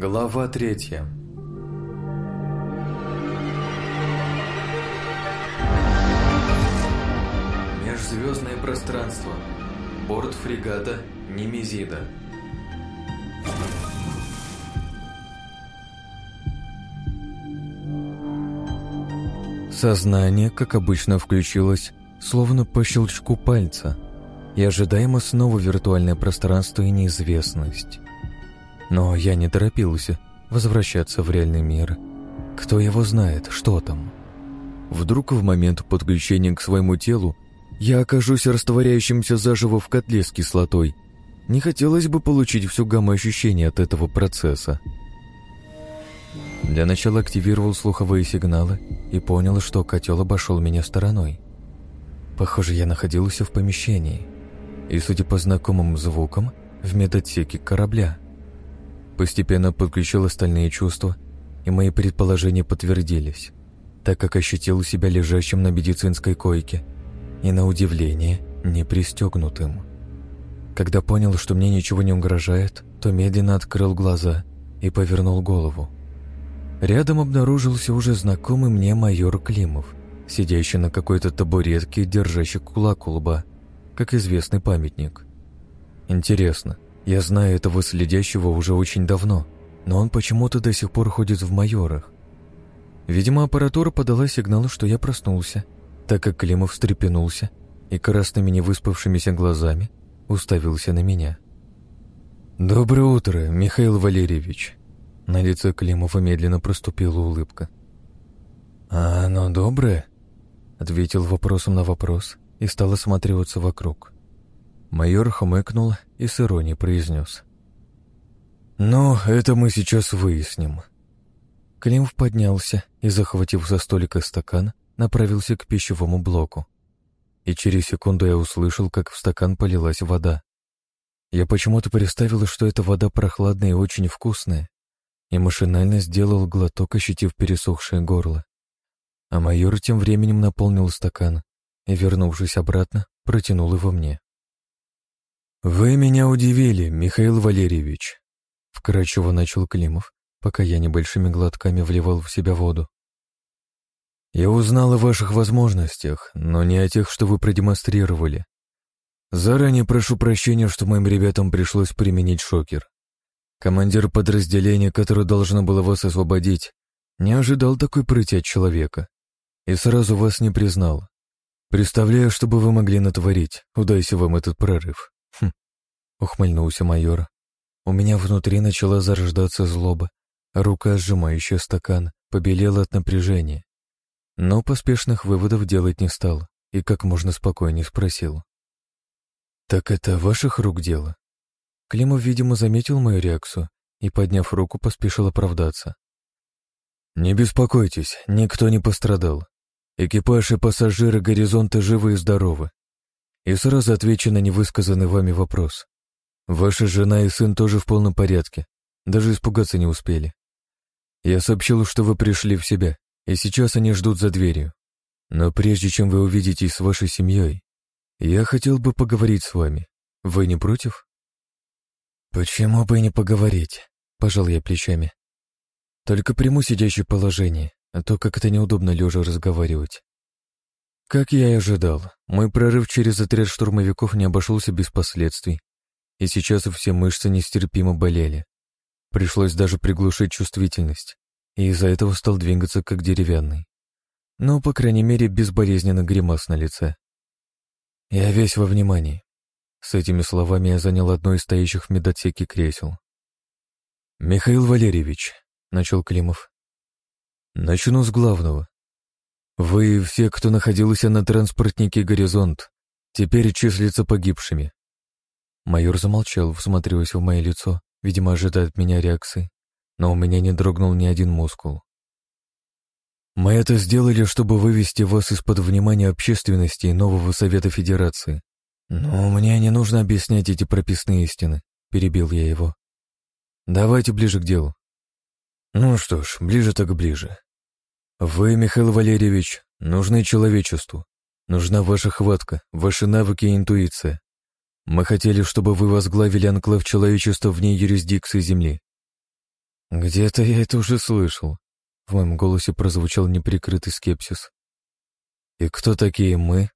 Глава третья Межзвездное пространство. Борт фрегата Немезида. Сознание, как обычно, включилось, словно по щелчку пальца, и ожидаемо снова виртуальное пространство и неизвестность. Но я не торопился возвращаться в реальный мир. Кто его знает, что там? Вдруг в момент подключения к своему телу я окажусь растворяющимся заживо в котле с кислотой. Не хотелось бы получить всю гамму ощущений от этого процесса. Для начала активировал слуховые сигналы и понял, что котел обошел меня стороной. Похоже, я находился в помещении. И, судя по знакомым звукам, в медотсеке корабля. Постепенно подключил остальные чувства, и мои предположения подтвердились, так как ощутил себя лежащим на медицинской койке и, на удивление, не пристегнутым. Когда понял, что мне ничего не угрожает, то медленно открыл глаза и повернул голову. Рядом обнаружился уже знакомый мне майор Климов, сидящий на какой-то табуретке, держащий кулак у лба, как известный памятник. Интересно, я знаю этого следящего уже очень давно, но он почему-то до сих пор ходит в майорах. Видимо, аппаратура подала сигнал, что я проснулся, так как Климов встрепенулся и красными невыспавшимися глазами уставился на меня. «Доброе утро, Михаил Валерьевич», на лице Климова медленно проступила улыбка. «А оно доброе?» Ответил вопросом на вопрос и стал осматриваться вокруг. Майор хмыкнул и с иронией произнес. «Ну, это мы сейчас выясним». Климов поднялся и, захватив со столика стакан, направился к пищевому блоку. И через секунду я услышал, как в стакан полилась вода. Я почему-то представил, что эта вода прохладная и очень вкусная, и машинально сделал глоток, ощутив пересохшее горло. А майор тем временем наполнил стакан и, вернувшись обратно, протянул его мне. «Вы меня удивили, Михаил Валерьевич», — вкрадчиво начал Климов, пока я небольшими глотками вливал в себя воду. «Я узнал о ваших возможностях, но не о тех, что вы продемонстрировали. Заранее прошу прощения, что моим ребятам пришлось применить шокер. Командир подразделения, которое должно было вас освободить, не ожидал такой прыти от человека и сразу вас не признал. Представляю, что бы вы могли натворить, удайся вам этот прорыв. Хм, ухмыльнулся майор. У меня внутри начала зарождаться злоба, рука, сжимающая стакан, побелела от напряжения. Но поспешных выводов делать не стал и как можно спокойнее спросил. «Так это ваших рук дело?» Климов, видимо, заметил мою реакцию и, подняв руку, поспешил оправдаться. «Не беспокойтесь, никто не пострадал. Экипаж и пассажиры горизонта живы и здоровы. И сразу отвечу на невысказанный вами вопрос. Ваша жена и сын тоже в полном порядке, даже испугаться не успели. Я сообщил, что вы пришли в себя, и сейчас они ждут за дверью. Но прежде чем вы увидитесь с вашей семьей, я хотел бы поговорить с вами. Вы не против?» «Почему бы и не поговорить?» — пожал я плечами. «Только приму сидящее положение, а то как-то неудобно лежа разговаривать». Как я и ожидал, мой прорыв через отряд штурмовиков не обошелся без последствий, и сейчас все мышцы нестерпимо болели. Пришлось даже приглушить чувствительность, и из-за этого стал двигаться как деревянный. Но, по крайней мере, безболезненно гримас на лице. Я весь во внимании. С этими словами я занял одно из стоящих в медотсеке кресел. «Михаил Валерьевич», — начал Климов. «Начну с главного. Вы все, кто находился на транспортнике «Горизонт», теперь числятся погибшими». Майор замолчал, всматриваясь в мое лицо, видимо, ожидая от меня реакции, но у меня не дрогнул ни один мускул. Мы это сделали, чтобы вывести вас из-под внимания общественности и нового Совета Федерации. «Но мне не нужно объяснять эти прописные истины», — перебил я его. «Давайте ближе к делу». «Ну что ж, ближе так ближе. Вы, Михаил Валерьевич, нужны человечеству. Нужна ваша хватка, ваши навыки и интуиция. Мы хотели, чтобы вы возглавили анклав человечества вне юрисдикции Земли. Где-то я это уже слышал. В моем голосе прозвучал неприкрытый скепсис. И кто такие мы?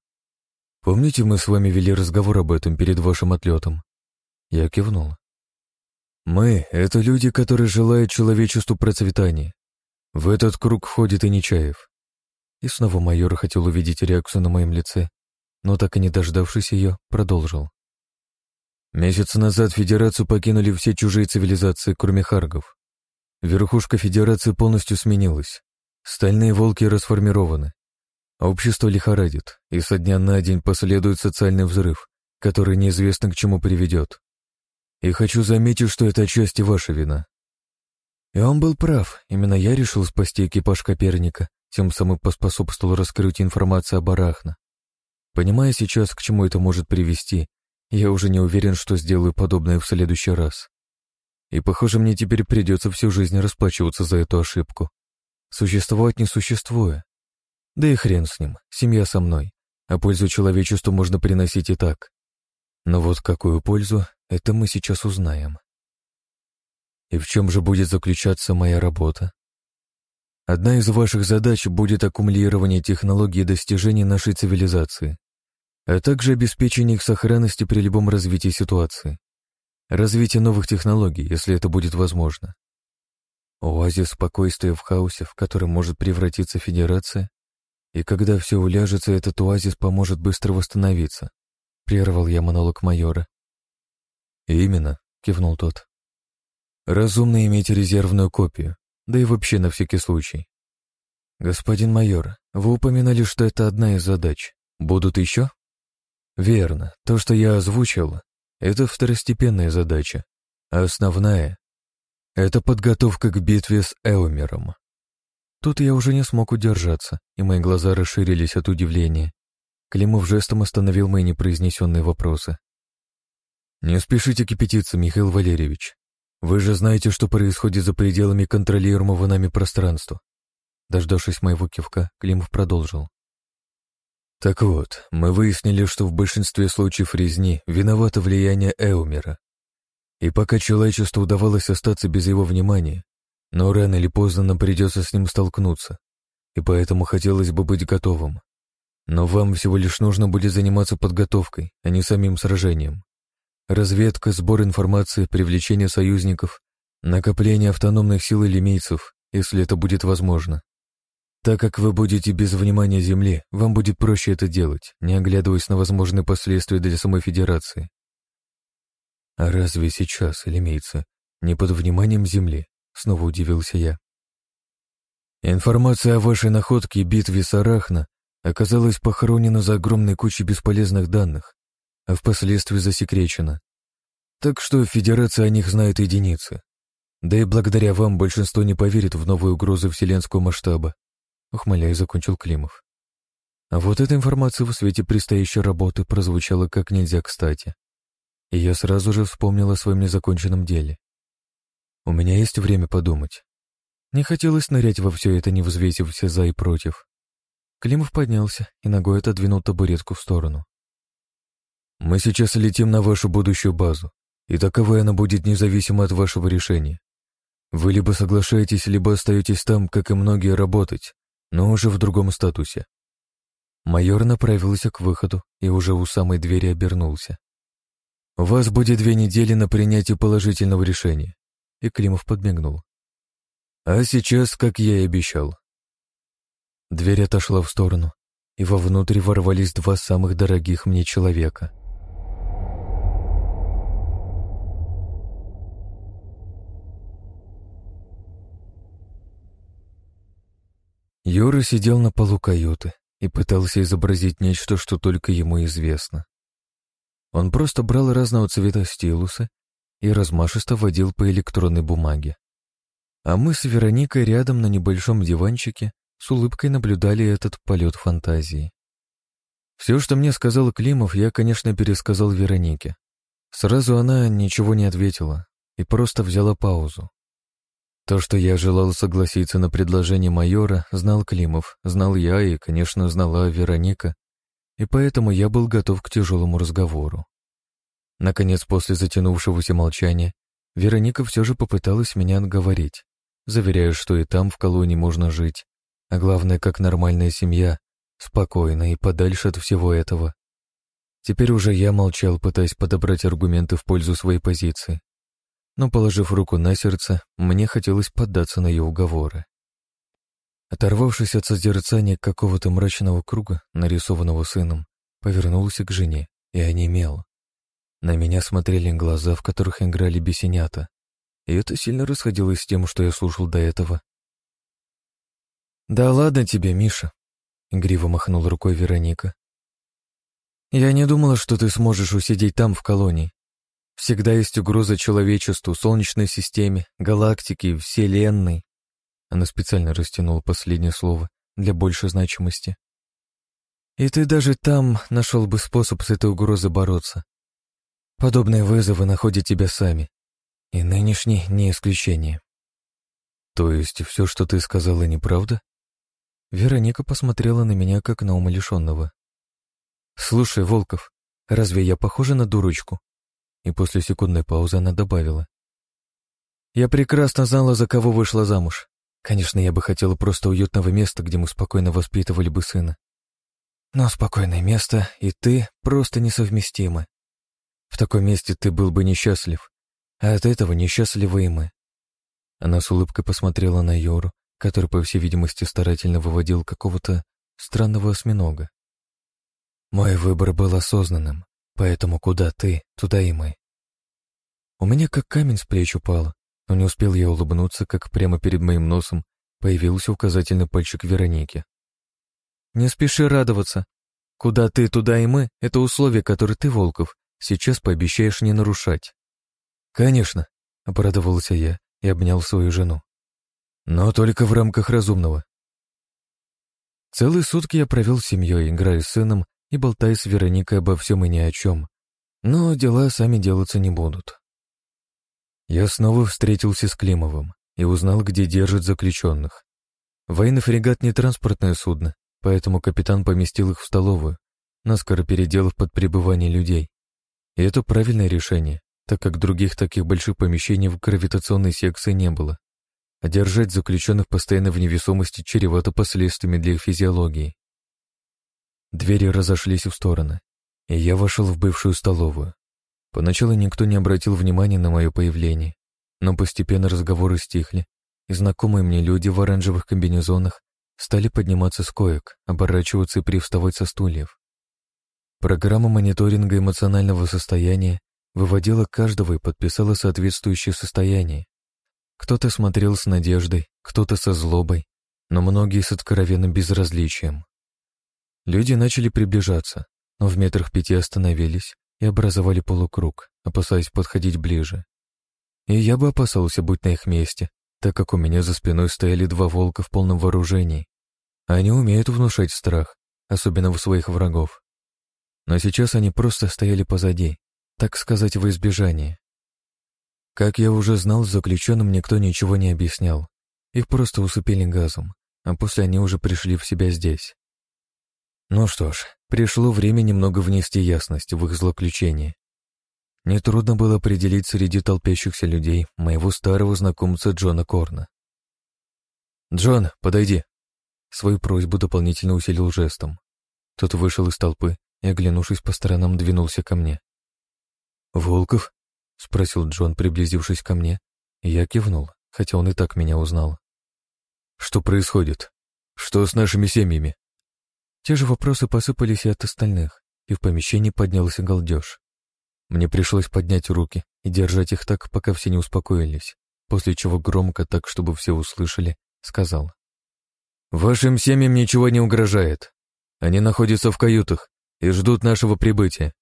Помните, мы с вами вели разговор об этом перед вашим отлетом? Я кивнул. Мы — это люди, которые желают человечеству процветания. В этот круг входит и Нечаев. И снова майор хотел увидеть реакцию на моем лице, но так и не дождавшись ее, продолжил. Месяц назад Федерацию покинули все чужие цивилизации, кроме Харгов. Верхушка Федерации полностью сменилась. Стальные волки расформированы. Общество лихорадит, и со дня на день последует социальный взрыв, который неизвестно к чему приведет. И хочу заметить, что это отчасти ваша вина. И он был прав, именно я решил спасти экипаж Коперника, тем самым поспособствовал раскрытию информации об Арахна. Понимая сейчас, к чему это может привести, я уже не уверен, что сделаю подобное в следующий раз. И, похоже, мне теперь придется всю жизнь расплачиваться за эту ошибку. Существовать не существуя. Да и хрен с ним, семья со мной, а пользу человечеству можно приносить и так. Но вот какую пользу, это мы сейчас узнаем. И в чем же будет заключаться моя работа? Одна из ваших задач будет аккумулирование технологий и достижений нашей цивилизации, а также обеспечение их сохранности при любом развитии ситуации. Развитие новых технологий, если это будет возможно. Оазис спокойствия в хаосе, в который может превратиться Федерация, и когда все уляжется, этот оазис поможет быстро восстановиться. Прервал я монолог майора. «Именно», — кивнул тот. Разумно иметь резервную копию, да и вообще на всякий случай. Господин майор, вы упоминали, что это одна из задач. Будут еще? Верно. То, что я озвучил, это второстепенная задача, а основная — это подготовка к битве с Эумером. Тут я уже не смог удержаться, и мои глаза расширились от удивления. Климов жестом остановил мои непроизнесенные вопросы. «Не спешите кипятиться, Михаил Валерьевич. Вы же знаете, что происходит за пределами контролируемого нами пространства. Дождавшись моего кивка, Климов продолжил. Так вот, мы выяснили, что в большинстве случаев резни виновато влияние Эумера. И пока человечеству удавалось остаться без его внимания, но рано или поздно нам придется с ним столкнуться, и поэтому хотелось бы быть готовым. Но вам всего лишь нужно будет заниматься подготовкой, а не самим сражением. Разведка, сбор информации, привлечение союзников, накопление автономных сил и лимейцев, если это будет возможно. Так как вы будете без внимания Земли, вам будет проще это делать, не оглядываясь на возможные последствия для самой Федерации. А разве сейчас, лимейцы, не под вниманием Земли? Снова удивился я. Информация о вашей находке и битве с Арахна оказалась похоронена за огромной кучей бесполезных данных, а впоследствии засекречено. Так что Федерация о них знает единицы. Да и благодаря вам большинство не поверит в новые угрозы вселенского масштаба. Ухмыляясь, закончил Климов. А вот эта информация в свете предстоящей работы прозвучала как нельзя кстати. И я сразу же вспомнил о своем незаконченном деле. У меня есть время подумать. Не хотелось нырять во все это, не взвесив все за и против. Климов поднялся и ногой отодвинул табуретку в сторону. Мы сейчас летим на вашу будущую базу, и таковой она будет независимо от вашего решения. Вы либо соглашаетесь, либо остаетесь там, как и многие, работать, но уже в другом статусе. Майор направился к выходу и уже у самой двери обернулся. «У вас будет две недели на принятие положительного решения», и Климов подмигнул. «А сейчас, как я и обещал». Дверь отошла в сторону, и вовнутрь ворвались два самых дорогих мне человека — Юра сидел на полу каюты и пытался изобразить нечто, что только ему известно. Он просто брал разного цвета стилусы и размашисто водил по электронной бумаге. А мы с Вероникой рядом на небольшом диванчике с улыбкой наблюдали этот полет фантазии. Все, что мне сказал Климов, я, конечно, пересказал Веронике. Сразу она ничего не ответила и просто взяла паузу. То, что я желал согласиться на предложение майора, знал Климов, знал я и, конечно, знала Вероника, и поэтому я был готов к тяжелому разговору. Наконец, после затянувшегося молчания, Вероника все же попыталась меня отговорить, заверяя, что и там в колонии можно жить, а главное, как нормальная семья, спокойно и подальше от всего этого. Теперь уже я молчал, пытаясь подобрать аргументы в пользу своей позиции. Но, положив руку на сердце, мне хотелось поддаться на ее уговоры. Оторвавшись от созерцания какого-то мрачного круга, нарисованного сыном, повернулся к жене и онемел. На меня смотрели глаза, в которых играли бесенята, и это сильно расходилось с тем, что я слушал до этого. «Да ладно тебе, Миша», — игриво махнул рукой Вероника. «Я не думала, что ты сможешь усидеть там, в колонии. Всегда есть угроза человечеству, Солнечной системе, галактике, Вселенной. Она специально растянула последнее слово для большей значимости. И ты даже там нашел бы способ с этой угрозой бороться. Подобные вызовы находят тебя сами. И нынешний не исключение. То есть все, что ты сказала, неправда? Вероника посмотрела на меня, как на умалишенного. «Слушай, Волков, разве я похожа на дурочку?» И после секундной паузы она добавила. «Я прекрасно знала, за кого вышла замуж. Конечно, я бы хотела просто уютного места, где мы спокойно воспитывали бы сына. Но спокойное место и ты просто несовместимы. В таком месте ты был бы несчастлив, а от этого несчастливы и мы. Она с улыбкой посмотрела на Йору, который, по всей видимости, старательно выводил какого-то странного осьминога. Мой выбор был осознанным, поэтому куда ты, туда и мы. У меня как камень с плеч упало, но не успел я улыбнуться, как прямо перед моим носом появился указательный пальчик Вероники. «Не спеши радоваться. Куда ты, туда и мы — это условия, которые ты, Волков, сейчас пообещаешь не нарушать». «Конечно», — обрадовался я и обнял свою жену. «Но только в рамках разумного». Целые сутки я провел с семьей, играя с сыном и болтая с Вероникой обо всем и ни о чем. Но дела сами делаться не будут. Я снова встретился с Климовым и узнал, где держат заключенных. Военный фрегат не транспортное судно, поэтому капитан поместил их в столовую, наскоро переделав под пребывание людей. И это правильное решение, так как других таких больших помещений в гравитационной секции не было. А держать заключенных постоянно в невесомости чревато последствиями для их физиологии. Двери разошлись в стороны, и я вошел в бывшую столовую. Поначалу никто не обратил внимания на мое появление, но постепенно разговоры стихли, и знакомые мне люди в оранжевых комбинезонах стали подниматься с коек, оборачиваться и привставать со стульев. Программа мониторинга эмоционального состояния выводила каждого и подписала соответствующее состояние. Кто-то смотрел с надеждой, кто-то со злобой, но многие с откровенным безразличием. Люди начали приближаться, но в метрах пяти остановились, и образовали полукруг, опасаясь подходить ближе. И я бы опасался быть на их месте, так как у меня за спиной стояли два волка в полном вооружении. Они умеют внушать страх, особенно в своих врагов. Но сейчас они просто стояли позади, так сказать, во избежание. Как я уже знал, заключенным никто ничего не объяснял. Их просто усыпили газом, а после они уже пришли в себя здесь. Ну что ж, пришло время немного внести ясность в их злоключение. Нетрудно было определить среди толпящихся людей моего старого знакомца Джона Корна. «Джон, подойди!» Свою просьбу дополнительно усилил жестом. Тот вышел из толпы и, оглянувшись по сторонам, двинулся ко мне. «Волков?» — спросил Джон, приблизившись ко мне. Я кивнул, хотя он и так меня узнал. «Что происходит? Что с нашими семьями?» Те же вопросы посыпались и от остальных, и в помещении поднялся галдеж. Мне пришлось поднять руки и держать их так, пока все не успокоились, после чего громко, так чтобы все услышали, сказал. «Вашим семьям ничего не угрожает. Они находятся в каютах и ждут нашего прибытия».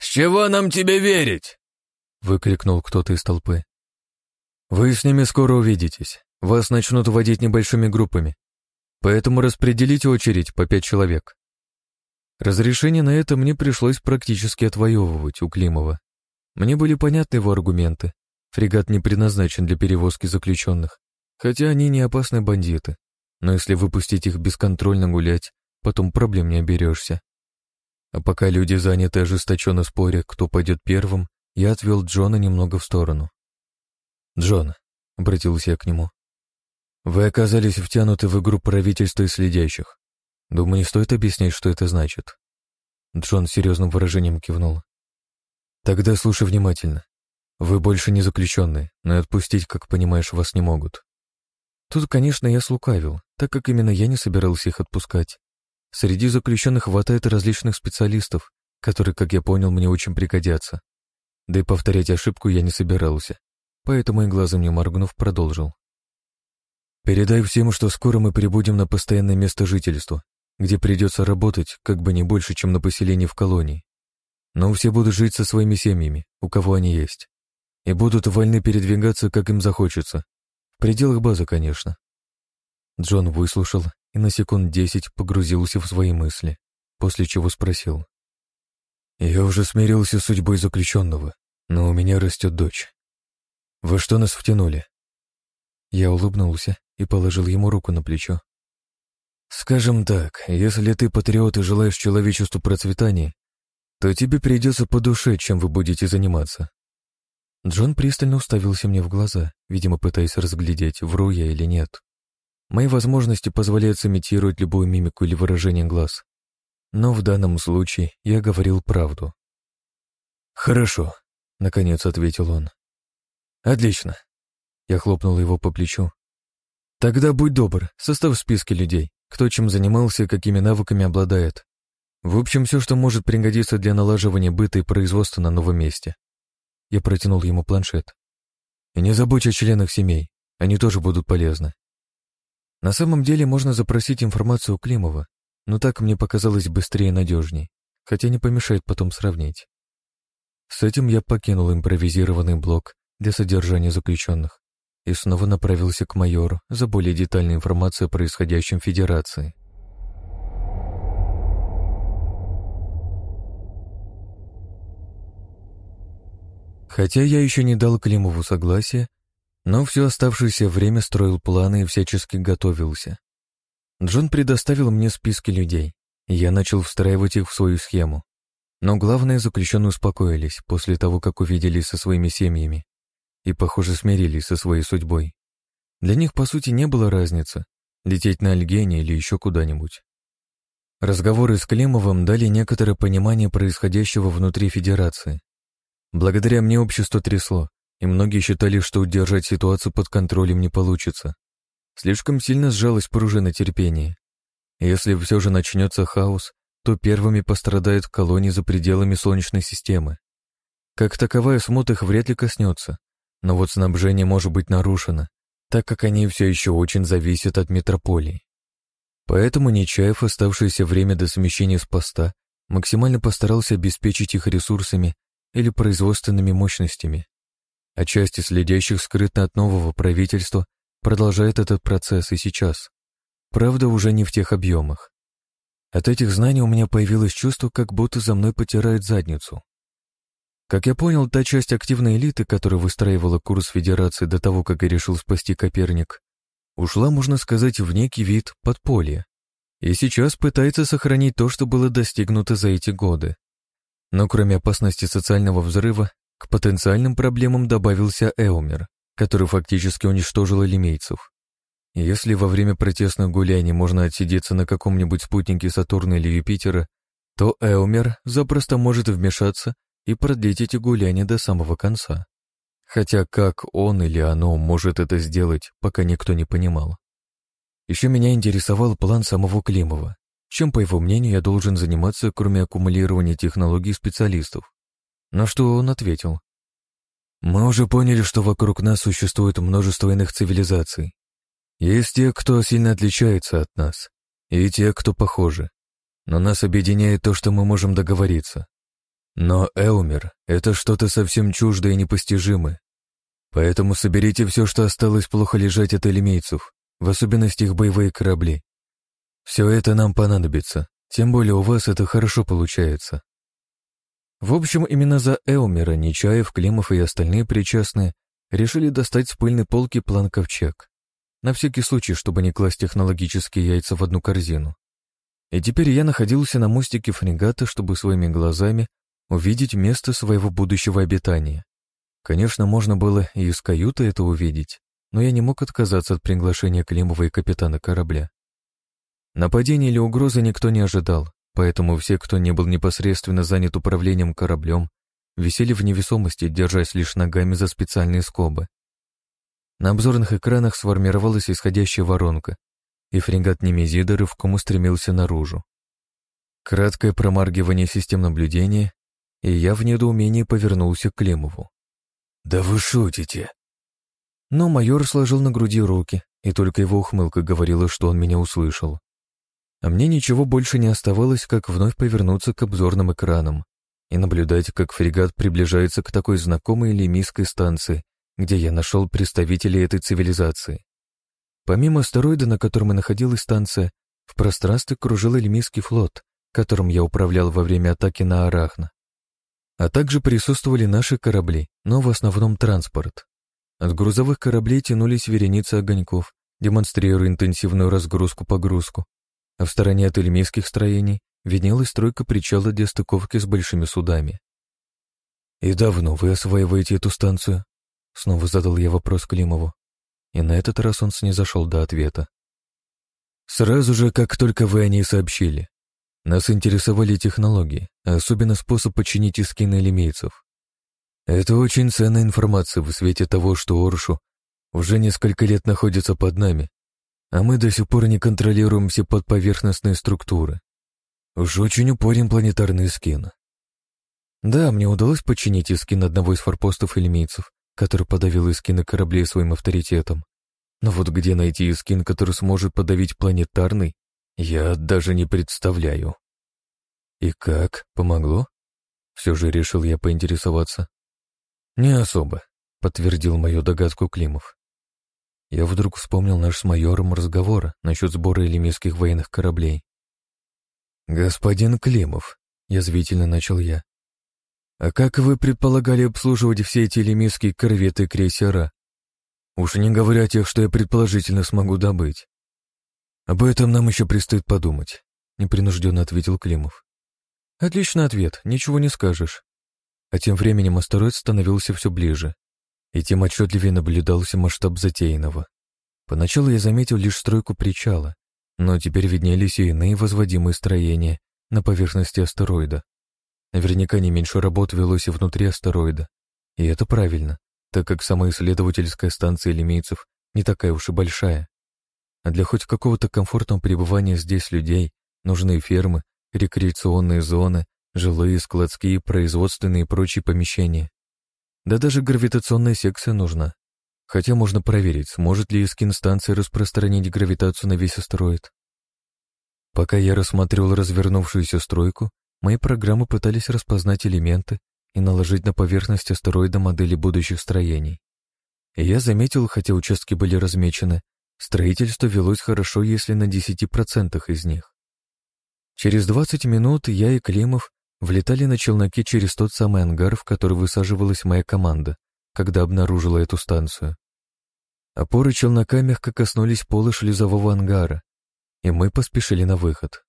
«С чего нам тебе верить?» — выкрикнул кто-то из толпы. «Вы с ними скоро увидитесь. Вас начнут водить небольшими группами, Поэтому распределите очередь по пять человек. Разрешение на это мне пришлось практически отвоевывать у Климова. Мне были понятны его аргументы. Фрегат не предназначен для перевозки заключенных, хотя они не опасные бандиты. Но если выпустить их бесконтрольно гулять, потом проблем не оберешься. А пока люди заняты ожесточенно споря, кто пойдет первым, я отвел Джона немного в сторону. «Джон», — обратился я к нему, — «вы оказались втянуты в игру правительства и следящих. Думаю, не стоит объяснять, что это значит». Джон серьезным выражением кивнул. «Тогда слушай внимательно. Вы больше не заключенные, но и отпустить, как понимаешь, вас не могут. Тут, конечно, я слукавил, так как именно я не собирался их отпускать. Среди заключенных хватает различных специалистов, которые, как я понял, мне очень пригодятся. Да и повторять ошибку я не собирался, поэтому и глазом не моргнув, продолжил. «Передай всем, что скоро мы прибудем на постоянное место жительства, где придется работать как бы не больше, чем на поселении в колонии. Но все будут жить со своими семьями, у кого они есть, и будут вольны передвигаться, как им захочется, в пределах базы, конечно. Джон выслушал и на секунд десять погрузился в свои мысли, после чего спросил. «Я уже смирился с судьбой заключенного, но у меня растет дочь. Вы что нас втянули?» Я улыбнулся и положил ему руку на плечо. «Скажем так, если ты патриот и желаешь человечеству процветания, то тебе придется по душе, чем вы будете заниматься. Джон пристально уставился мне в глаза, видимо, пытаясь разглядеть, вру я или нет. Мои возможности позволяют сымитировать любую мимику или выражение глаз. Но в данном случае я говорил правду. «Хорошо», — наконец ответил он. «Отлично». Я хлопнул его по плечу. «Тогда будь добр, состав списки людей, кто чем занимался, какими навыками обладает. В общем, все, что может пригодиться для налаживания быта и производства на новом месте. Я протянул ему планшет. И не забудь о членах семей, они тоже будут полезны. На самом деле можно запросить информацию у Климова, но так мне показалось быстрее и надежней, хотя не помешает потом сравнить. С этим я покинул импровизированный блок для содержания заключенных и снова направился к майору за более детальной информацией о происходящем в Федерации. Хотя я еще не дал Климову согласия, но все оставшееся время строил планы и всячески готовился. Джон предоставил мне списки людей, и я начал встраивать их в свою схему. Но главное, заключенные успокоились после того, как увиделись со своими семьями и, похоже, смирились со своей судьбой. Для них, по сути, не было разницы, лететь на Альгене или еще куда-нибудь. Разговоры с Климовым дали некоторое понимание происходящего внутри Федерации. Благодаря мне общество трясло, и многие считали, что удержать ситуацию под контролем не получится. Слишком сильно сжалась пружина терпения. Если все же начнется хаос, то первыми пострадают колонии за пределами Солнечной системы. Как таковая смут их вряд ли коснется, но вот снабжение может быть нарушено, так как они все еще очень зависят от метрополии. Поэтому Нечаев оставшееся время до смещения с поста максимально постарался обеспечить их ресурсами или производственными мощностями. А части следящих скрытно от нового правительства продолжает этот процесс и сейчас. Правда, уже не в тех объемах. От этих знаний у меня появилось чувство, как будто за мной потирают задницу. Как я понял, та часть активной элиты, которая выстраивала курс Федерации до того, как я решил спасти Коперник, ушла, можно сказать, в некий вид подполья. И сейчас пытается сохранить то, что было достигнуто за эти годы. Но кроме опасности социального взрыва, к потенциальным проблемам добавился Эумер, который фактически уничтожил лимейцев. Если во время протестных гуляний можно отсидеться на каком-нибудь спутнике Сатурна или Юпитера, то Эумер запросто может вмешаться и продлить эти гуляния до самого конца. Хотя как он или оно может это сделать, пока никто не понимал. Еще меня интересовал план самого Климова, чем, по его мнению, я должен заниматься, кроме аккумулирования технологий специалистов. На что он ответил. Мы уже поняли, что вокруг нас существует множество иных цивилизаций. Есть те, кто сильно отличается от нас, и те, кто похожи. Но нас объединяет то, что мы можем договориться. Но Элмер — это что-то совсем чуждое и непостижимое. Поэтому соберите все, что осталось плохо лежать от элемейцев, в особенности их боевые корабли, все это нам понадобится, тем более у вас это хорошо получается. В общем, именно за Элмера Нечаев, Климов и остальные причастные решили достать с пыльной полки план Ковчег. На всякий случай, чтобы не класть технологические яйца в одну корзину. И теперь я находился на мостике фрегата, чтобы своими глазами увидеть место своего будущего обитания. Конечно, можно было и из каюты это увидеть, но я не мог отказаться от приглашения Климова и капитана корабля. Нападения или угрозы никто не ожидал, поэтому все, кто не был непосредственно занят управлением кораблем, висели в невесомости, держась лишь ногами за специальные скобы. На обзорных экранах сформировалась исходящая воронка, и фрегат Немезида рывком устремился наружу. Краткое промаргивание систем наблюдения, и я в недоумении повернулся к Климову. «Да вы шутите!» Но майор сложил на груди руки, и только его ухмылка говорила, что он меня услышал. А мне ничего больше не оставалось, как вновь повернуться к обзорным экранам и наблюдать, как фрегат приближается к такой знакомой лимийской станции, где я нашел представителей этой цивилизации. Помимо астероида, на котором и находилась станция, в пространстве кружил лимийский флот, которым я управлял во время атаки на Арахна. А также присутствовали наши корабли, но в основном транспорт. От грузовых кораблей тянулись вереницы огоньков, демонстрируя интенсивную разгрузку-погрузку, а в стороне от эльмийских строений виднелась стройка причала для стыковки с большими судами. «И давно вы осваиваете эту станцию?» Снова задал я вопрос Климову, и на этот раз он снизошел до ответа. «Сразу же, как только вы о ней сообщили. Нас интересовали технологии, особенно способ починить эскины лимейцев. Это очень ценная информация в свете того, что Оршу уже несколько лет находится под нами, а мы до сих пор не контролируем все подповерхностные структуры. Уж очень упорен планетарный скин. Да, мне удалось починить эскин одного из форпостов эльмийцев, который подавил эскины кораблей своим авторитетом. Но вот где найти эскин, который сможет подавить планетарный, я даже не представляю. И как? Помогло? Все же решил я поинтересоваться. Не особо, подтвердил мою догадку Климов. Я вдруг вспомнил наш с майором разговор насчет сбора элемийских военных кораблей. «Господин Климов», — язвительно начал я, — «а как вы предполагали обслуживать все эти элемийские корветы и крейсера? Уж не говоря о тех, что я предположительно смогу добыть. Об этом нам еще предстоит подумать», — непринужденно ответил Климов. «Отличный ответ, ничего не скажешь». А тем временем астероид становился все ближе, и тем отчетливее наблюдался масштаб затеянного. Поначалу я заметил лишь стройку причала, но теперь виднелись и иные возводимые строения на поверхности астероида. Наверняка не меньше работ велось и внутри астероида. И это правильно, так как сама исследовательская станция лимейцев не такая уж и большая. А для хоть какого-то комфортного пребывания здесь людей нужны фермы, рекреационные зоны, жилые, складские, производственные и прочие помещения. Да даже гравитационная секция нужна. Хотя можно проверить, сможет ли скин станции распространить гравитацию на весь астероид. Пока я рассматривал развернувшуюся стройку, мои программы пытались распознать элементы и наложить на поверхность астероида модели будущих строений. И я заметил, хотя участки были размечены, строительство велось хорошо, если на 10% из них. Через 20 минут я и Климов влетали на челноки через тот самый ангар, в который высаживалась моя команда, когда обнаружила эту станцию. Опоры челнока мягко коснулись пола шлюзового ангара, и мы поспешили на выход.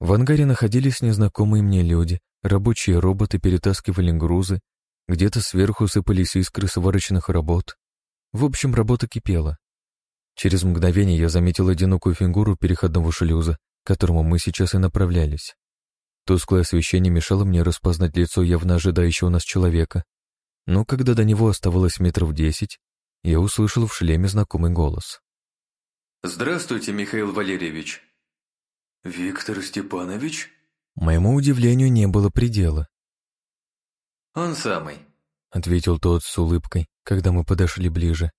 В ангаре находились незнакомые мне люди, рабочие роботы перетаскивали грузы, где-то сверху сыпались искры сварочных работ. В общем, работа кипела. Через мгновение я заметил одинокую фигуру переходного шлюза, к которому мы сейчас и направлялись. Тусклое освещение мешало мне распознать лицо явно ожидающего нас человека. Но когда до него оставалось метров десять, я услышал в шлеме знакомый голос. «Здравствуйте, Михаил Валерьевич». «Виктор Степанович?» Моему удивлению не было предела. «Он самый», — ответил тот с улыбкой, когда мы подошли ближе.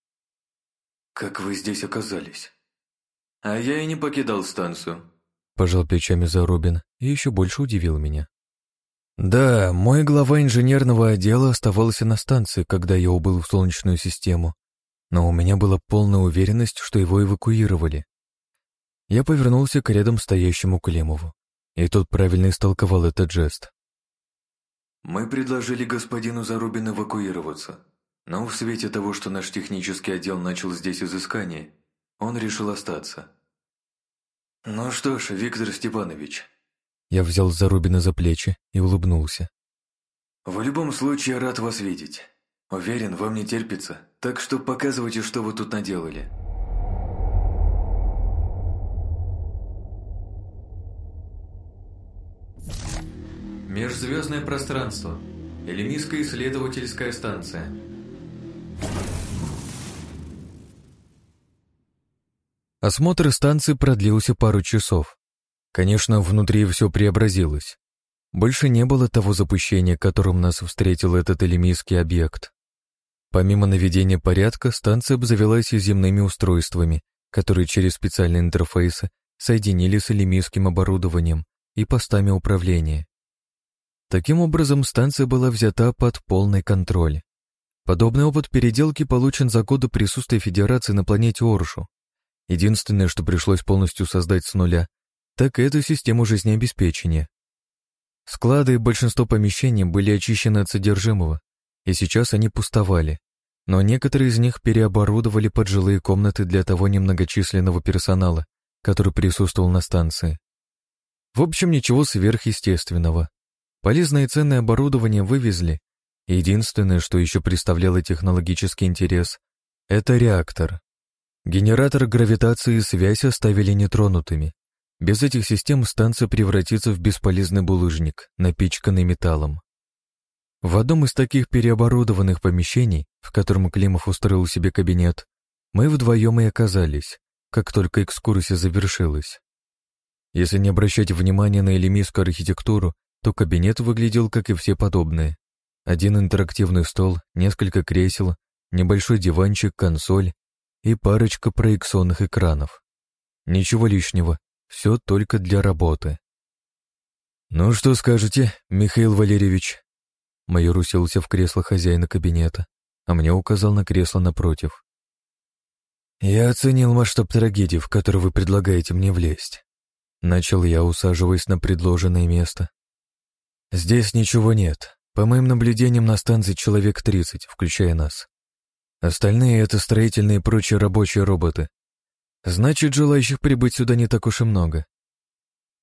«Как вы здесь оказались?» «А я и не покидал станцию. Пожал плечами Зарубин и еще больше удивил меня. Да, мой глава инженерного отдела оставался на станции, когда я убыл в Солнечную систему, но у меня была полная уверенность, что его эвакуировали. Я повернулся к рядом стоящему Климову, и тот правильно истолковал этот жест. «Мы предложили господину Зарубин эвакуироваться, но в свете того, что наш технический отдел начал здесь изыскание, он решил остаться. «Ну что ж, Виктор Степанович». Я взял Зарубина за плечи и улыбнулся. «В любом случае рад вас видеть. Уверен, вам не терпится, так что показывайте, что вы тут наделали. Межзвездное пространство. Элемийская исследовательская станция. Осмотр станции продлился пару часов. Конечно, внутри все преобразилось. Больше не было того запущения, которым нас встретил этот элемийский объект. Помимо наведения порядка, станция обзавелась и земными устройствами, которые через специальные интерфейсы соединили с элемийским оборудованием и постами управления. Таким образом, станция была взята под полный контроль. Подобный опыт переделки получен за годы присутствия Федерации на планете Оршу. Единственное, что пришлось полностью создать с нуля, так это систему жизнеобеспечения. Склады и большинство помещений были очищены от содержимого, и сейчас они пустовали, но некоторые из них переоборудовали под жилые комнаты для того немногочисленного персонала, который присутствовал на станции. В общем, ничего сверхъестественного. Полезное и ценное оборудование вывезли. Единственное, что еще представляло технологический интерес, это реактор. Генератор гравитации и связь оставили нетронутыми. Без этих систем станция превратится в бесполезный булыжник, напичканный металлом. В одном из таких переоборудованных помещений, в котором Климов устроил себе кабинет, мы вдвоем и оказались, как только экскурсия завершилась. Если не обращать внимания на элемийскую архитектуру, то кабинет выглядел, как и все подобные. Один интерактивный стол, несколько кресел, небольшой диванчик, консоль и парочка проекционных экранов. Ничего лишнего, все только для работы. «Ну что скажете, Михаил Валерьевич?» Майор уселся в кресло хозяина кабинета, а мне указал на кресло напротив. «Я оценил масштаб трагедии, в которую вы предлагаете мне влезть». Начал я, усаживаясь на предложенное место. «Здесь ничего нет. По моим наблюдениям, на станции человек 30, включая нас. Остальные — это строительные и прочие рабочие роботы. Значит, желающих прибыть сюда не так уж и много.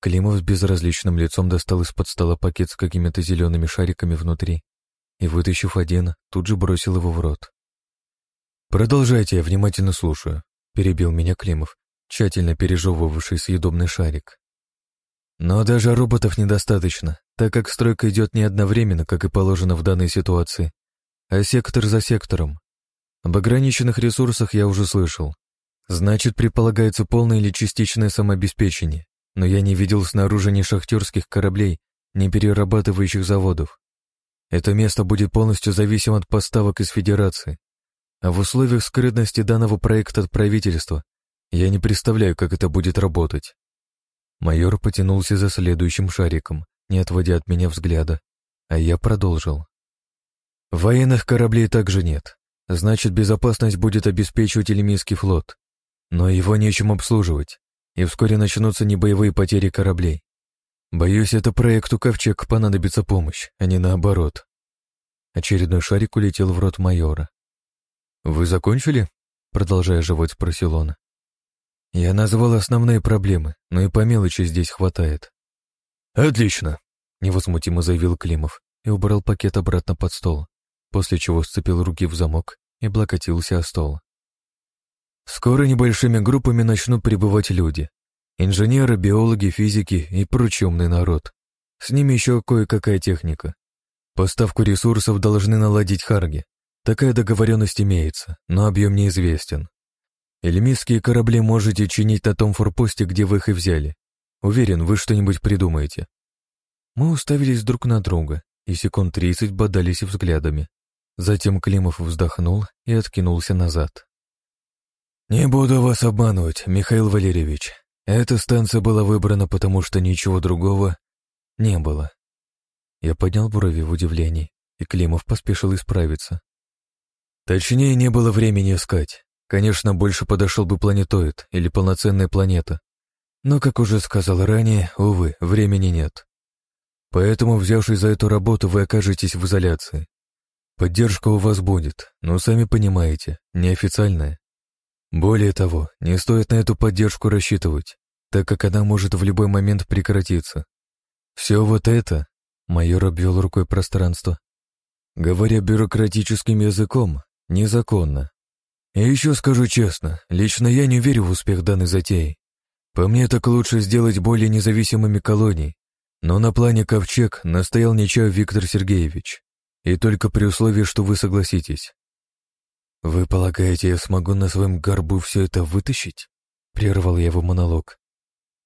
Климов с безразличным лицом достал из-под стола пакет с какими-то зелеными шариками внутри и, вытащив один, тут же бросил его в рот. «Продолжайте, я внимательно слушаю», — перебил меня Климов, тщательно пережевывавший съедобный шарик. «Но даже роботов недостаточно, так как стройка идет не одновременно, как и положено в данной ситуации, а сектор за сектором. Об ограниченных ресурсах я уже слышал. Значит, предполагается полное или частичное самообеспечение, но я не видел снаружи ни шахтерских кораблей, ни перерабатывающих заводов. Это место будет полностью зависимо от поставок из Федерации. А в условиях скрытности данного проекта от правительства я не представляю, как это будет работать. Майор потянулся за следующим шариком, не отводя от меня взгляда, а я продолжил. Военных кораблей также нет. Значит, безопасность будет обеспечивать Элемийский флот. Но его нечем обслуживать, и вскоре начнутся небоевые потери кораблей. Боюсь, это проекту «Ковчег» понадобится помощь, а не наоборот. Очередной шарик улетел в рот майора. «Вы закончили?» — продолжая жевать, спросил он. «Я назвал основные проблемы, но и по мелочи здесь хватает». «Отлично», — невозмутимо заявил Климов и убрал пакет обратно под стол после чего сцепил руки в замок и облокотился о стол. Скоро небольшими группами начнут прибывать люди. Инженеры, биологи, физики и прочий умный народ. С ними еще кое-какая техника. Поставку ресурсов должны наладить Харги. Такая договоренность имеется, но объем неизвестен. Эльмийские корабли можете чинить на том форпосте, где вы их и взяли. Уверен, вы что-нибудь придумаете. Мы уставились друг на друга и секунд тридцать бодались взглядами. Затем Климов вздохнул и откинулся назад. «Не буду вас обманывать, Михаил Валерьевич. Эта станция была выбрана, потому что ничего другого не было». Я поднял брови в удивлении, и Климов поспешил исправиться. Точнее, не было времени искать. Конечно, больше подошел бы планетоид или полноценная планета. Но, как уже сказал ранее, увы, времени нет. Поэтому, взявшись за эту работу, вы окажетесь в изоляции. Поддержка у вас будет, но сами понимаете, неофициальная. Более того, не стоит на эту поддержку рассчитывать, так как она может в любой момент прекратиться. Все вот это, майор обвел рукой пространство, Говоря бюрократическим языком, незаконно. И еще скажу честно, лично я не верю в успех данной затеи. По мне, так лучше сделать более независимыми колонии. Но на плане Ковчег настоял Нечаев Виктор Сергеевич. И только при условии, что вы согласитесь. «Вы полагаете, я смогу на своем горбу все это вытащить?» Прервал я его монолог.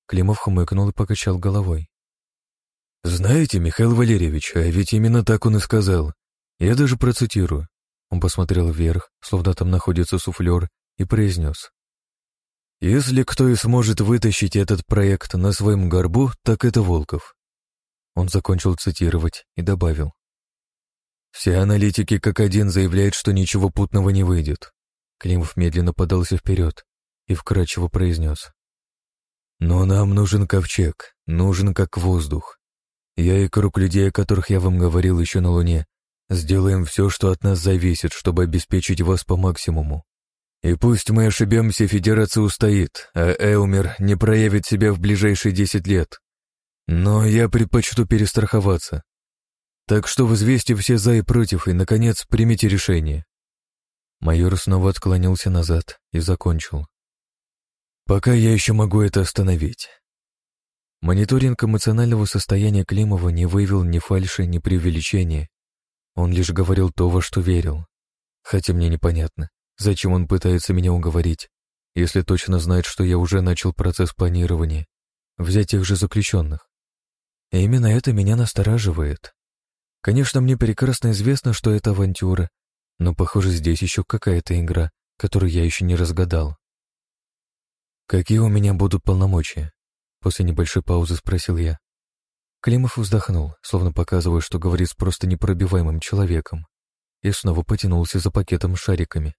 Климов хмыкнул и покачал головой. «Знаете, Михаил Валерьевич, а ведь именно так он и сказал. Я даже процитирую. Он посмотрел вверх, словно там находится суфлер, и произнес. «Если кто и сможет вытащить этот проект на своем горбу, так это Волков». Он закончил цитировать и добавил. «Все аналитики как один заявляют, что ничего путного не выйдет». Климов медленно подался вперед и вкрадчиво произнес. «Но нам нужен ковчег, нужен как воздух. Я и круг людей, о которых я вам говорил еще на Луне, сделаем все, что от нас зависит, чтобы обеспечить вас по максимуму. И пусть мы ошибемся, Федерация устоит, а Эумер не проявит себя в ближайшие десять лет. Но я предпочту перестраховаться. Так что взвесьте все за и против и, наконец, примите решение. Майор снова отклонился назад и закончил. Пока я еще могу это остановить. Мониторинг эмоционального состояния Климова не выявил ни фальши, ни преувеличения. Он лишь говорил то, во что верил. Хотя мне непонятно, зачем он пытается меня уговорить, если точно знает, что я уже начал процесс планирования, взять тех же заключенных. И именно это меня настораживает. Конечно, мне прекрасно известно, что это авантюра, но, похоже, здесь еще какая-то игра, которую я еще не разгадал. «Какие у меня будут полномочия?» После небольшой паузы спросил я. Климов вздохнул, словно показывая, что говорит с просто непробиваемым человеком, и снова потянулся за пакетом с шариками.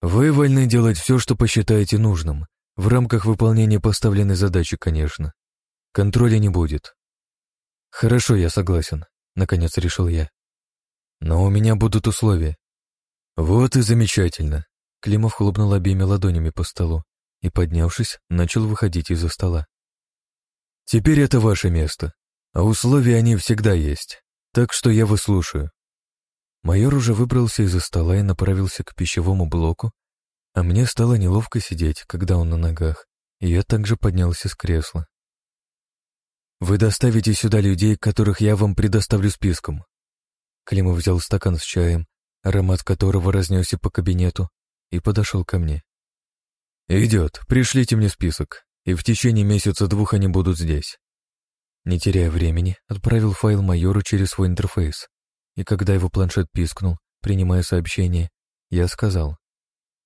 «Вы вольны делать все, что посчитаете нужным, в рамках выполнения поставленной задачи, конечно. Контроля не будет». «Хорошо, я согласен», — наконец решил я. «Но у меня будут условия». «Вот и замечательно», — Климов хлопнул обеими ладонями по столу и, поднявшись, начал выходить из-за стола. «Теперь это ваше место, а условия они всегда есть, так что я выслушаю». Майор уже выбрался из-за стола и направился к пищевому блоку, а мне стало неловко сидеть, когда он на ногах, и я также поднялся с кресла. «Вы доставите сюда людей, которых я вам предоставлю списком». Климов взял стакан с чаем, аромат которого разнесся по кабинету, и подошел ко мне. «Идет, пришлите мне список, и в течение месяца-двух они будут здесь». Не теряя времени, отправил файл майору через свой интерфейс, и когда его планшет пискнул, принимая сообщение, я сказал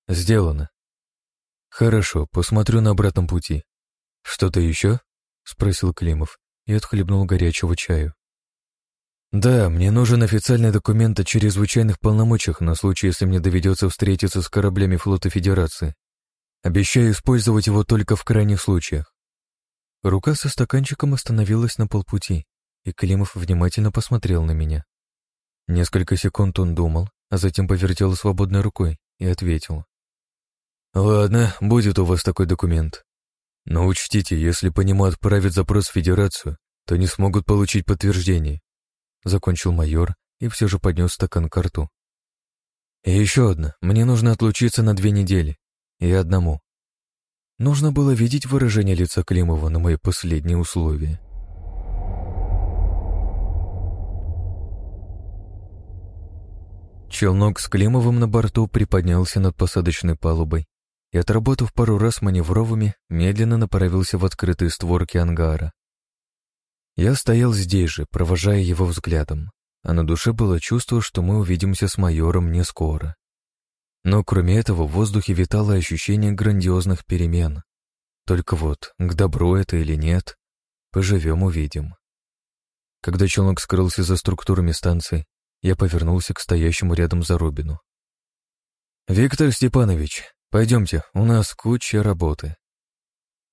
«Сделано». «Хорошо, посмотрю на обратном пути». «Что-то еще?» — спросил Климов и отхлебнул горячего чаю. «Да, мне нужен официальный документ о чрезвычайных полномочиях на случай, если мне доведется встретиться с кораблями флота Федерации. Обещаю использовать его только в крайних случаях. Рука со стаканчиком остановилась на полпути, и Климов внимательно посмотрел на меня. Несколько секунд он думал, а затем повертел свободной рукой и ответил. «Ладно, будет у вас такой документ. Но учтите, если по нему отправят запрос в Федерацию, то не смогут получить подтверждение». Закончил майор и все же поднес стакан к рту. «И еще одно. Мне нужно отлучиться на две недели и одному. Нужно было видеть выражение лица Климова на мои последние условия. Челнок с Климовым на борту приподнялся над посадочной палубой и, отработав пару раз маневровыми, медленно направился в открытые створки ангара. Я стоял здесь же, провожая его взглядом, а на душе было чувство, что мы увидимся с майором не скоро. Но кроме этого в воздухе витало ощущение грандиозных перемен. Только вот, к добру это или нет, поживем увидим. Когда челнок скрылся за структурами станции, я повернулся к стоящему рядом Зарубину. «Виктор Степанович, пойдемте, у нас куча работы».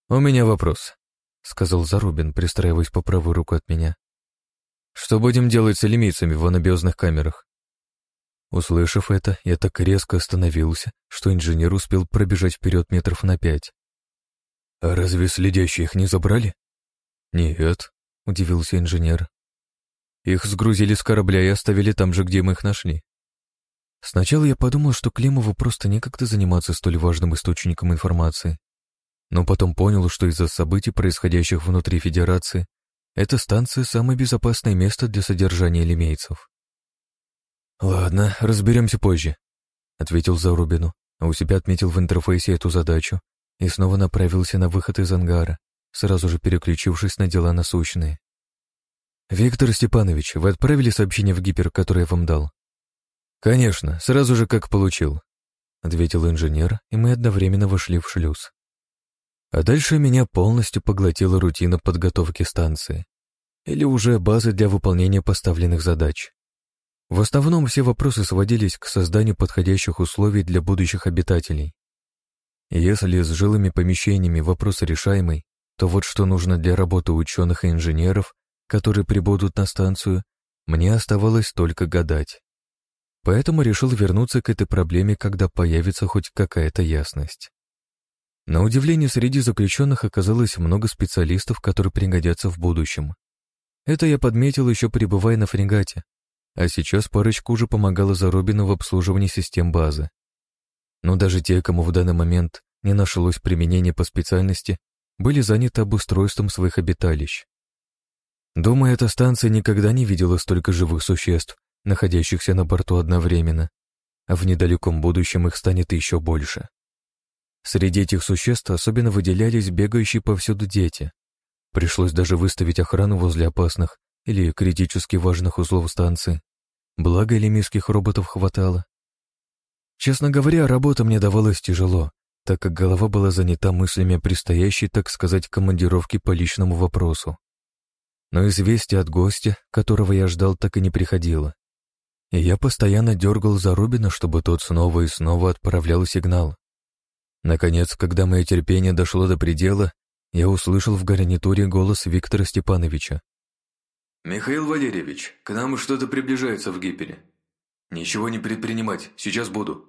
«У меня вопрос», — сказал Зарубин, пристраиваясь по правую руку от меня. «Что будем делать с лимитцами в анабиозных камерах?» Услышав это, я так резко остановился, что инженер успел пробежать вперед метров на пять. «А разве следящие их не забрали?» «Нет», — удивился инженер. Их сгрузили с корабля и оставили там же, где мы их нашли. Сначала я подумал, что Климову просто некогда заниматься столь важным источником информации. Но потом понял, что из-за событий, происходящих внутри Федерации, эта станция — самое безопасное место для содержания лимейцев. «Ладно, разберемся позже», — ответил Зарубину, а у себя отметил в интерфейсе эту задачу и снова направился на выход из ангара, сразу же переключившись на дела насущные. «Виктор Степанович, вы отправили сообщение в гипер, которое я вам дал?» «Конечно, сразу же как получил», — ответил инженер, и мы одновременно вошли в шлюз. А дальше меня полностью поглотила рутина подготовки станции. Или уже базы для выполнения поставленных задач. В основном все вопросы сводились к созданию подходящих условий для будущих обитателей. Если с жилыми помещениями вопрос решаемый, то вот что нужно для работы ученых и инженеров, которые прибудут на станцию, мне оставалось только гадать. Поэтому решил вернуться к этой проблеме, когда появится хоть какая-то ясность. На удивление, среди заключенных оказалось много специалистов, которые пригодятся в будущем. Это я подметил еще пребывая на фрегате, а сейчас парочка уже помогала Зарубину в обслуживании систем базы. Но даже те, кому в данный момент не нашлось применения по специальности, были заняты обустройством своих обиталищ. Думаю, эта станция никогда не видела столько живых существ, находящихся на борту одновременно, а в недалеком будущем их станет еще больше. Среди этих существ особенно выделялись бегающие повсюду дети. Пришлось даже выставить охрану возле опасных или критически важных узлов станции. Благо лемийских роботов хватало. Честно говоря, работа мне давалась тяжело, так как голова была занята мыслями о предстоящей, так сказать, командировке по личному вопросу. Но известие от гостя, которого я ждал, так и не приходило. И я постоянно дергал за Рубина, чтобы тот снова и снова отправлял сигнал. Наконец, когда мое терпение дошло до предела, я услышал в гарнитуре голос Виктора Степановича. «Михаил Валерьевич, к нам что-то приближается в гипере. Ничего не предпринимать, сейчас буду».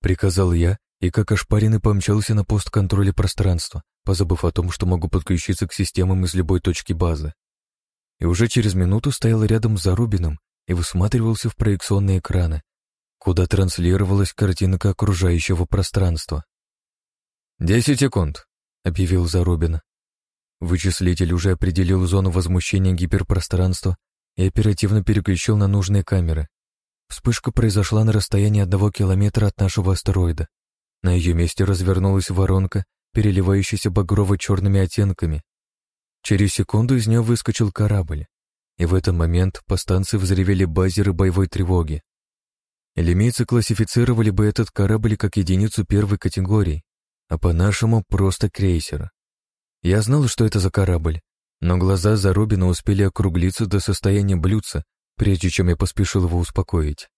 Приказал я и как ошпаренный помчался на пост контроля пространства, позабыв о том, что могу подключиться к системам из любой точки базы. И уже через минуту стоял рядом с Зарубиным и высматривался в проекционные экраны, куда транслировалась картинка окружающего пространства. «Десять секунд», — объявил Зарубин. Вычислитель уже определил зону возмущения гиперпространства и оперативно переключил на нужные камеры. Вспышка произошла на расстоянии одного километра от нашего астероида. На ее месте развернулась воронка, переливающаяся багрово-черными оттенками. Через секунду из нее выскочил корабль, и в этот момент по станции взревели базеры боевой тревоги. Элемейцы классифицировали бы этот корабль как единицу первой категории, а по-нашему просто крейсер. Я знал, что это за корабль, но глаза Зарубина успели округлиться до состояния блюдца, прежде чем я поспешил его успокоить.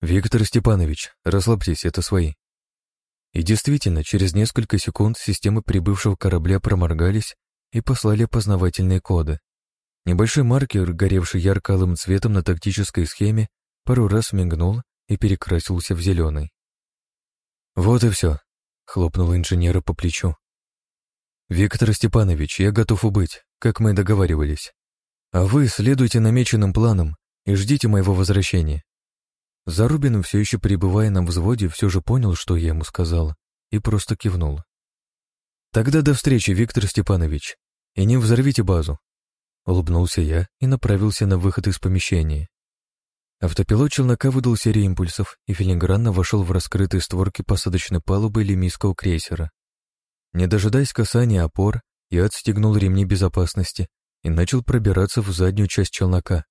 «Виктор Степанович, расслабьтесь, это свои». И действительно, через несколько секунд системы прибывшего корабля проморгались и послали опознавательные коды. Небольшой маркер, горевший ярко-алым цветом на тактической схеме, пару раз мигнул и перекрасился в зеленый. «Вот и все», — хлопнул инженера по плечу. «Виктор Степанович, я готов убыть, как мы договаривались. А вы следуйте намеченным планам и ждите моего возвращения». Зарубин, все еще пребывая на взводе, все же понял, что я ему сказал, и просто кивнул. «Тогда до встречи, Виктор Степанович, и не взорвите базу». Улыбнулся я и направился на выход из помещения. Автопилот челнока выдал серию импульсов и филигранно вошел в раскрытые створки посадочной палубы лимийского крейсера. Не дожидаясь касания опор, я отстегнул ремни безопасности и начал пробираться в заднюю часть челнока.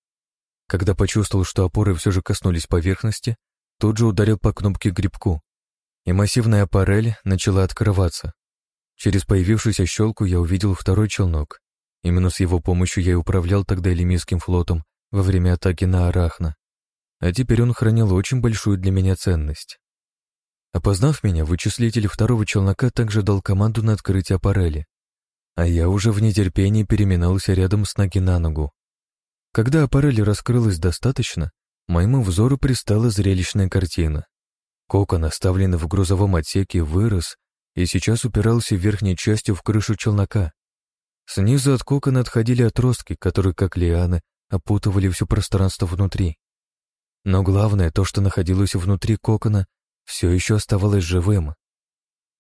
Когда почувствовал, что опоры все же коснулись поверхности, тут же ударил по кнопке грибку, и массивная аппарель начала открываться. Через появившуюся щелку я увидел второй челнок. Именно с его помощью я и управлял тогда Элемийским флотом во время атаки на Арахна. А теперь он хранил очень большую для меня ценность. Опознав меня, вычислитель второго челнока также дал команду на открытие аппарели. А я уже в нетерпении переминался рядом с ноги на ногу. Когда аппарель раскрылась достаточно, моему взору пристала зрелищная картина. Кокон, оставленный в грузовом отсеке, вырос и сейчас упирался верхней частью в крышу челнока. Снизу от кокона отходили отростки, которые, как лианы, опутывали все пространство внутри. Но главное, то, что находилось внутри кокона, все еще оставалось живым.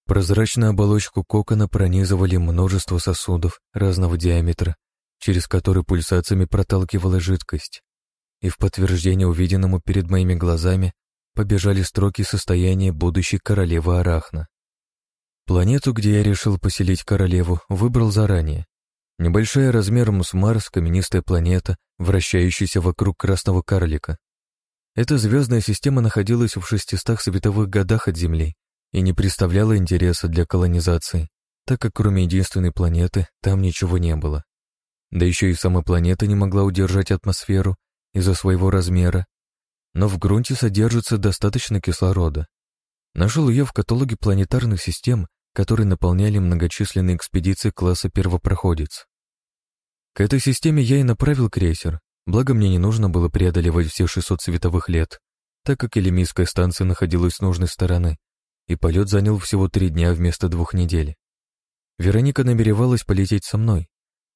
Прозрачную оболочку кокона пронизывали множество сосудов разного диаметра, через которые пульсациями проталкивала жидкость. И в подтверждение увиденному перед моими глазами побежали строки состояния будущей королевы Арахна. Планету, где я решил поселить королеву, выбрал заранее. Небольшая размером с Марс каменистая планета, вращающаяся вокруг красного карлика. Эта звездная система находилась в 600 световых годах от Земли и не представляла интереса для колонизации, так как кроме единственной планеты там ничего не было. Да еще и сама планета не могла удержать атмосферу из-за своего размера, но в грунте содержится достаточно кислорода. Нашел ее в каталоге планетарных систем, которые наполняли многочисленные экспедиции класса первопроходец. К этой системе я и направил крейсер, Благо мне не нужно было преодолевать все 600 световых лет, так как Элемийская станция находилась с нужной стороны, и полет занял всего три дня вместо двух недель. Вероника намеревалась полететь со мной,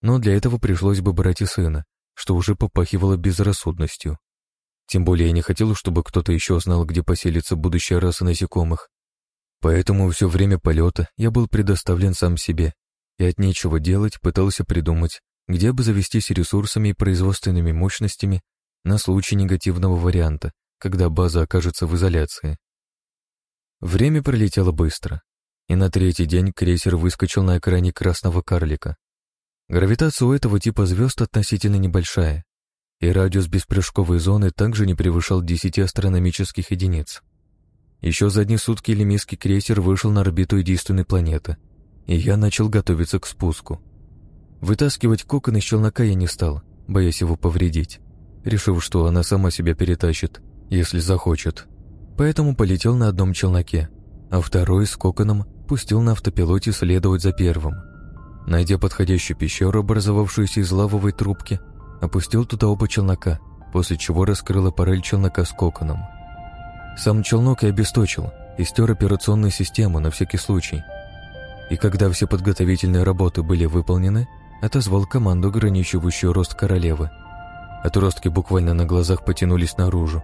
но для этого пришлось бы брать и сына, что уже попахивало безрассудностью. Тем более я не хотел, чтобы кто-то еще знал, где поселится будущая раса насекомых. Поэтому все время полета я был предоставлен сам себе и от нечего делать пытался придумать, где бы завестись ресурсами и производственными мощностями на случай негативного варианта, когда база окажется в изоляции. Время пролетело быстро, и на третий день крейсер выскочил на экране красного карлика. Гравитация у этого типа звезд относительно небольшая, и радиус беспрыжковой зоны также не превышал 10 астрономических единиц. Еще за одни сутки лемийский крейсер вышел на орбиту единственной планеты, и я начал готовиться к спуску. Вытаскивать кокон из челнока я не стал, боясь его повредить, решив, что она сама себя перетащит, если захочет. Поэтому полетел на одном челноке, а второй с коконом пустил на автопилоте следовать за первым. Найдя подходящую пещеру, образовавшуюся из лавовой трубки, опустил туда оба челнока, после чего раскрыл аппарель челнока с коконом. Сам челнок я обесточил и стер операционную систему на всякий случай. И когда все подготовительные работы были выполнены, отозвал команду, ограничивающую рост королевы. Отростки буквально на глазах потянулись наружу,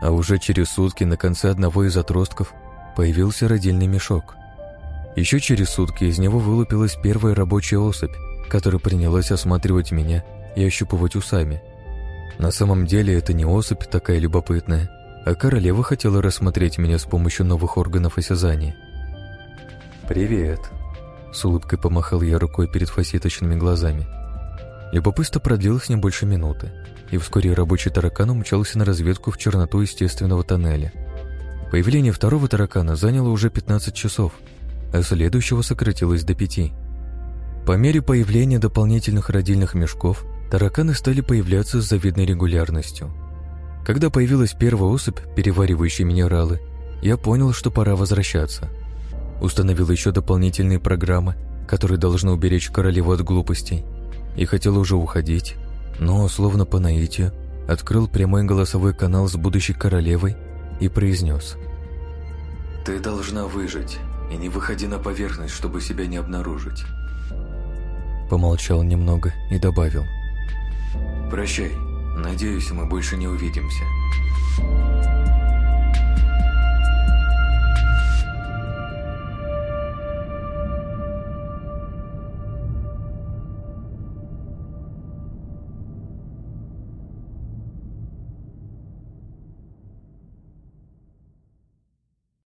а уже через сутки на конце одного из отростков появился родильный мешок. Еще через сутки из него вылупилась первая рабочая особь, которая принялась осматривать меня и ощупывать усами. На самом деле это не особь такая любопытная, а королева хотела рассмотреть меня с помощью новых органов осязания. «Привет», с улыбкой помахал я рукой перед фасеточными глазами. Любопытство продлилось не больше минуты, и вскоре рабочий таракан умчался на разведку в черноту естественного тоннеля. Появление второго таракана заняло уже 15 часов, а следующего сократилось до пяти. По мере появления дополнительных родильных мешков, тараканы стали появляться с завидной регулярностью. Когда появилась первая особь, переваривающая минералы, я понял, что пора возвращаться – Установил еще дополнительные программы, которые должны уберечь королеву от глупостей. И хотел уже уходить, но, словно по наитию, открыл прямой голосовой канал с будущей королевой и произнес. «Ты должна выжить, и не выходи на поверхность, чтобы себя не обнаружить». Помолчал немного и добавил. «Прощай. Надеюсь, мы больше не увидимся».